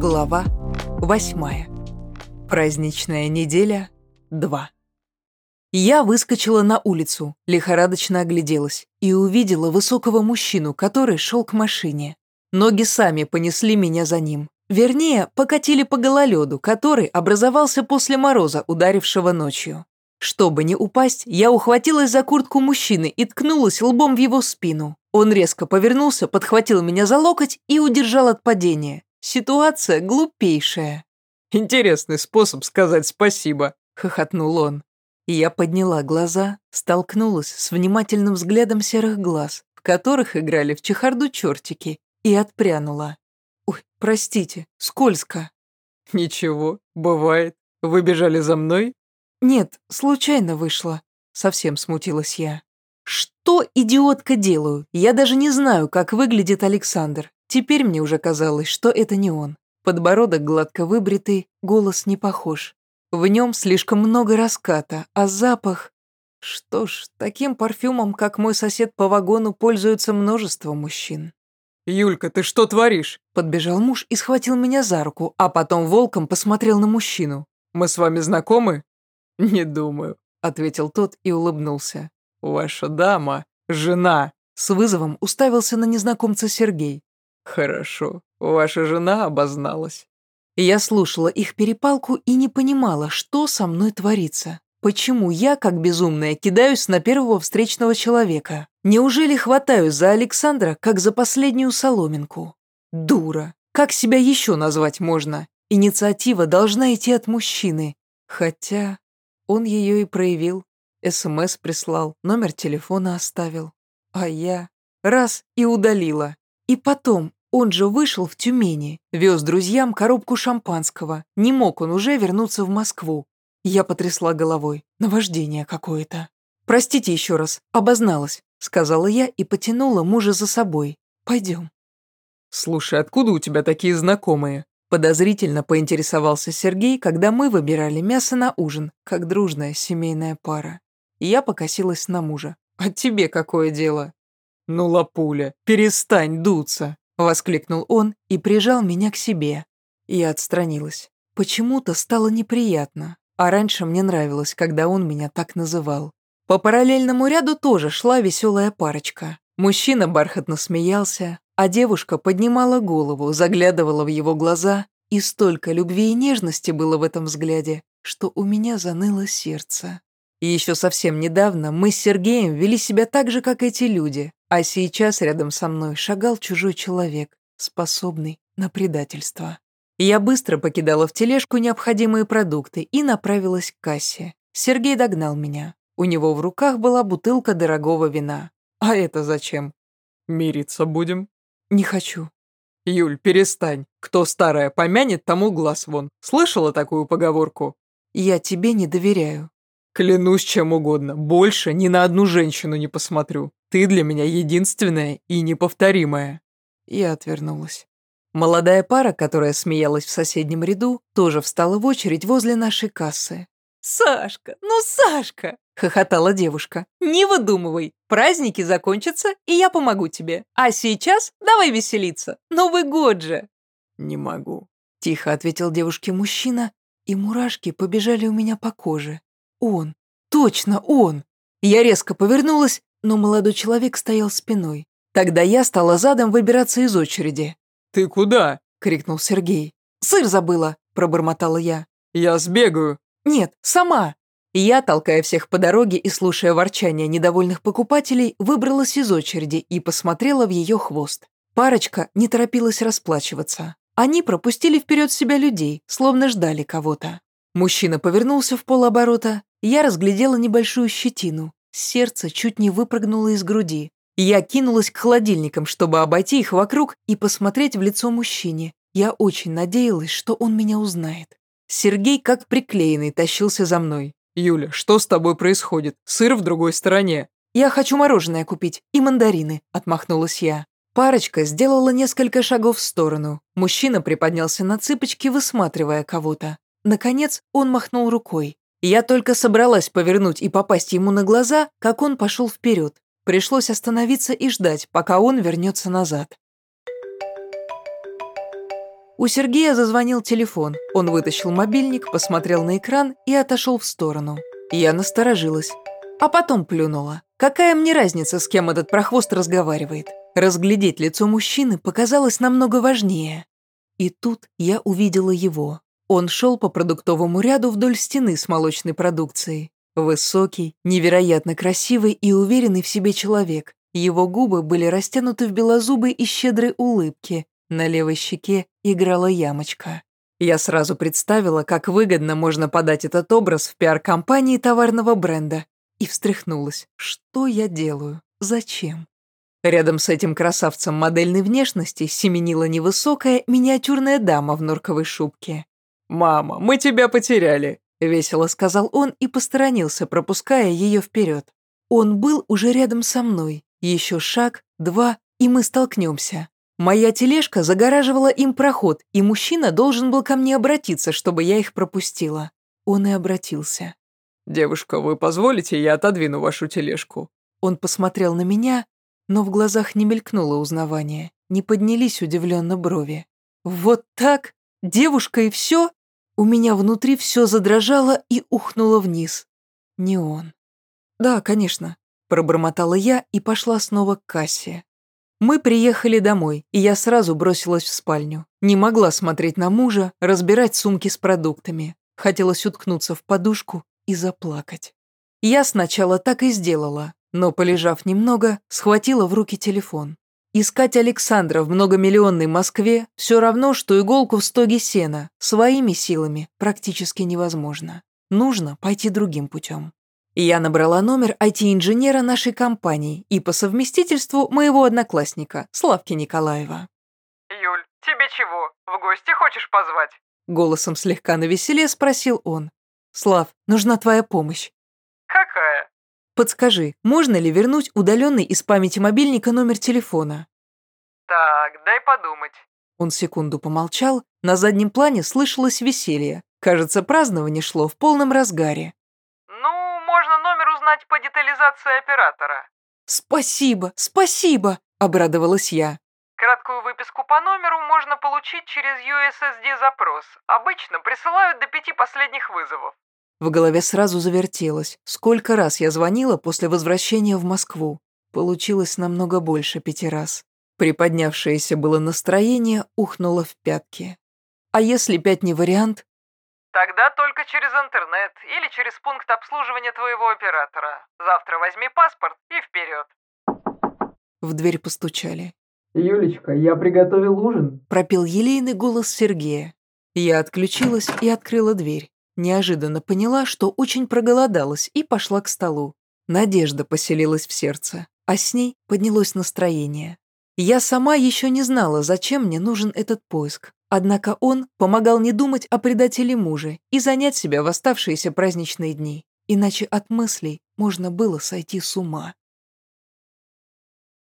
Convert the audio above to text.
Глава восьмая. Праздничная неделя 2. Я выскочила на улицу, лихорадочно огляделась и увидела высокого мужчину, который шел к машине. Ноги сами понесли меня за ним. Вернее, покатили по гололеду, который образовался после мороза, ударившего ночью. Чтобы не упасть, я ухватилась за куртку мужчины и ткнулась лбом в его спину. Он резко повернулся, подхватил меня за локоть и удержал от падения. Ситуация глупейшая. «Интересный способ сказать спасибо», — хохотнул он. Я подняла глаза, столкнулась с внимательным взглядом серых глаз, в которых играли в чехарду чертики, и отпрянула. «Ой, простите, скользко». «Ничего, бывает. Вы бежали за мной?» «Нет, случайно вышло», — совсем смутилась я. «Что, идиотка, делаю? Я даже не знаю, как выглядит Александр. Теперь мне уже казалось, что это не он. Подбородок гладко выбритый, голос не похож. В нем слишком много раската, а запах... Что ж, таким парфюмом, как мой сосед по вагону, пользуется множество мужчин. «Юлька, ты что творишь?» Подбежал муж и схватил меня за руку, а потом волком посмотрел на мужчину. «Мы с вами знакомы?» «Не думаю», — ответил тот и улыбнулся. «Ваша дама, жена», — с вызовом уставился на незнакомца Сергей. «Хорошо, ваша жена обозналась». Я слушала их перепалку и не понимала, что со мной творится. Почему я, как безумная, кидаюсь на первого встречного человека? Неужели хватаюсь за Александра, как за последнюю соломинку? Дура. Как себя еще назвать можно? Инициатива должна идти от мужчины. Хотя он ее и проявил. СМС прислал, номер телефона оставил. А я раз и удалила. И потом, он же вышел в Тюмени, вез друзьям коробку шампанского. Не мог он уже вернуться в Москву. Я потрясла головой. Наваждение какое-то. «Простите еще раз, обозналась», — сказала я и потянула мужа за собой. «Пойдем». «Слушай, откуда у тебя такие знакомые?» Подозрительно поинтересовался Сергей, когда мы выбирали мясо на ужин, как дружная семейная пара. Я покосилась на мужа. «А тебе какое дело?» «Ну, лапуля, перестань дуться!» — воскликнул он и прижал меня к себе. Я отстранилась. Почему-то стало неприятно, а раньше мне нравилось, когда он меня так называл. По параллельному ряду тоже шла веселая парочка. Мужчина бархатно смеялся, а девушка поднимала голову, заглядывала в его глаза, и столько любви и нежности было в этом взгляде, что у меня заныло сердце. И еще совсем недавно мы с Сергеем вели себя так же, как эти люди, а сейчас рядом со мной шагал чужой человек, способный на предательство. Я быстро покидала в тележку необходимые продукты и направилась к кассе. Сергей догнал меня. У него в руках была бутылка дорогого вина. А это зачем? Мириться будем? Не хочу. Юль, перестань. Кто старая помянет, тому глаз вон. Слышала такую поговорку? Я тебе не доверяю. Клянусь чем угодно, больше ни на одну женщину не посмотрю. Ты для меня единственная и неповторимая». Я отвернулась. Молодая пара, которая смеялась в соседнем ряду, тоже встала в очередь возле нашей кассы. «Сашка, ну Сашка!» — хохотала девушка. «Не выдумывай, праздники закончатся, и я помогу тебе. А сейчас давай веселиться, Новый год же!» «Не могу», — тихо ответил девушке мужчина, и мурашки побежали у меня по коже. Он! Точно он! Я резко повернулась, но молодой человек стоял спиной. Тогда я стала задом выбираться из очереди. «Ты куда?» — крикнул Сергей. «Сыр забыла!» — пробормотала я. «Я сбегаю!» «Нет, сама!» Я, толкая всех по дороге и слушая ворчание недовольных покупателей, выбралась из очереди и посмотрела в ее хвост. Парочка не торопилась расплачиваться. Они пропустили вперед себя людей, словно ждали кого-то. Мужчина повернулся в полоборота, я разглядела небольшую щетину. Сердце чуть не выпрыгнуло из груди. Я кинулась к холодильникам, чтобы обойти их вокруг и посмотреть в лицо мужчине. Я очень надеялась, что он меня узнает. Сергей, как приклеенный, тащился за мной. «Юля, что с тобой происходит? Сыр в другой стороне». «Я хочу мороженое купить и мандарины», — отмахнулась я. Парочка сделала несколько шагов в сторону. Мужчина приподнялся на цыпочки, высматривая кого-то. Наконец он махнул рукой. Я только собралась повернуть и попасть ему на глаза, как он пошел вперед. Пришлось остановиться и ждать, пока он вернется назад. У Сергея зазвонил телефон. Он вытащил мобильник, посмотрел на экран и отошел в сторону. Я насторожилась. А потом плюнула. Какая мне разница, с кем этот прохвост разговаривает? Разглядеть лицо мужчины показалось намного важнее. И тут я увидела его. Он шел по продуктовому ряду вдоль стены с молочной продукцией. Высокий, невероятно красивый и уверенный в себе человек. Его губы были растянуты в белозубой и щедрой улыбке. На левой щеке играла ямочка. Я сразу представила, как выгодно можно подать этот образ в пиар-компании товарного бренда. И встряхнулась. Что я делаю? Зачем? Рядом с этим красавцем модельной внешности семенила невысокая миниатюрная дама в норковой шубке. «Мама, мы тебя потеряли», — весело сказал он и посторонился, пропуская ее вперед. Он был уже рядом со мной. Еще шаг, два, и мы столкнемся. Моя тележка загораживала им проход, и мужчина должен был ко мне обратиться, чтобы я их пропустила. Он и обратился. «Девушка, вы позволите, я отодвину вашу тележку?» Он посмотрел на меня, но в глазах не мелькнуло узнавание, не поднялись удивленно брови. «Вот так? Девушка и все?» У меня внутри все задрожало и ухнуло вниз. Не он. «Да, конечно», — пробормотала я и пошла снова к кассе. Мы приехали домой, и я сразу бросилась в спальню. Не могла смотреть на мужа, разбирать сумки с продуктами. Хотелось уткнуться в подушку и заплакать. Я сначала так и сделала, но, полежав немного, схватила в руки телефон. Искать Александра в многомиллионной Москве все равно, что иголку в стоге сена, своими силами практически невозможно. Нужно пойти другим путем. Я набрала номер IT-инженера нашей компании и по совместительству моего одноклассника, Славки Николаева. «Юль, тебе чего? В гости хочешь позвать?» Голосом слегка навеселе спросил он. «Слав, нужна твоя помощь». Подскажи, можно ли вернуть удаленный из памяти мобильника номер телефона? Так, дай подумать. Он секунду помолчал, на заднем плане слышалось веселье. Кажется, празднование шло в полном разгаре. Ну, можно номер узнать по детализации оператора. Спасибо, спасибо, обрадовалась я. Краткую выписку по номеру можно получить через USSD-запрос. Обычно присылают до пяти последних вызовов. В голове сразу завертелось. Сколько раз я звонила после возвращения в Москву. Получилось намного больше пяти раз. Приподнявшееся было настроение ухнуло в пятки. А если пять не вариант? Тогда только через интернет или через пункт обслуживания твоего оператора. Завтра возьми паспорт и вперед. В дверь постучали. «Юлечка, я приготовил ужин», — пропел елейный голос Сергея. Я отключилась и открыла дверь. Неожиданно поняла, что очень проголодалась и пошла к столу. Надежда поселилась в сердце, а с ней поднялось настроение. Я сама еще не знала, зачем мне нужен этот поиск. Однако он помогал не думать о предателе мужа и занять себя в оставшиеся праздничные дни. Иначе от мыслей можно было сойти с ума.